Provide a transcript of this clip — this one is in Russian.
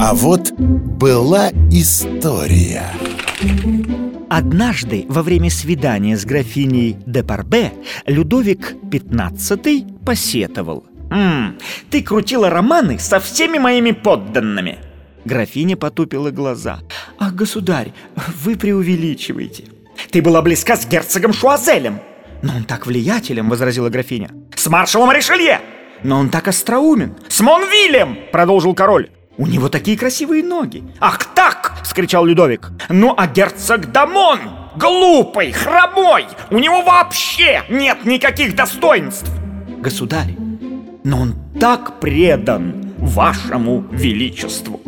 А вот была история Однажды во время свидания с графиней де Парбе Людовик XV посетовал «М, «Ты крутила романы со всеми моими подданными!» Графиня потупила глаза «Ах, государь, вы преувеличиваете!» «Ты была близка с герцогом Шуазелем!» «Но он так влиятелен!» — возразила графиня «С маршалом Ришелье!» «Но он так остроумен!» «С Монвилем!» — продолжил король «У него такие красивые ноги!» «Ах так!» — скричал Людовик «Ну а герцог Дамон! Глупый, хромой! У него вообще нет никаких достоинств!» «Государь, но он так предан вашему величеству!»